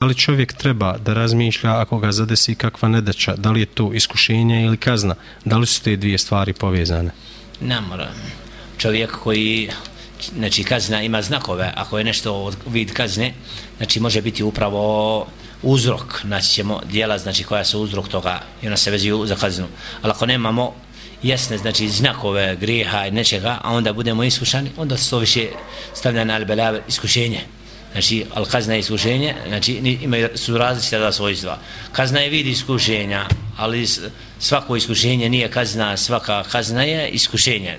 Da li čovjek treba da razmišlja ako ga zadesi kakva nedača, da li je to iskušenje ili kazna? Da li su te dvije stvari povezane? Ne mora. Čovjek koji znači kazna ima znakove, ako je nešto vid kazne, znači može biti upravo uzrok, znači ćemo dijela znači koja su uzrok toga i ona se vezuju za kaznu. Ali ako nemamo jasne znači znakove grijeha i nečega, a onda budemo iskušani, onda se to više stavlja na albelave iskušenje. Znači, al kazna i iskušenje, znači imaju, su različite da svojstva. Kazna je vid iskušenja, ali svako iskušenje nije kazna, svaka kazna je iskušenje.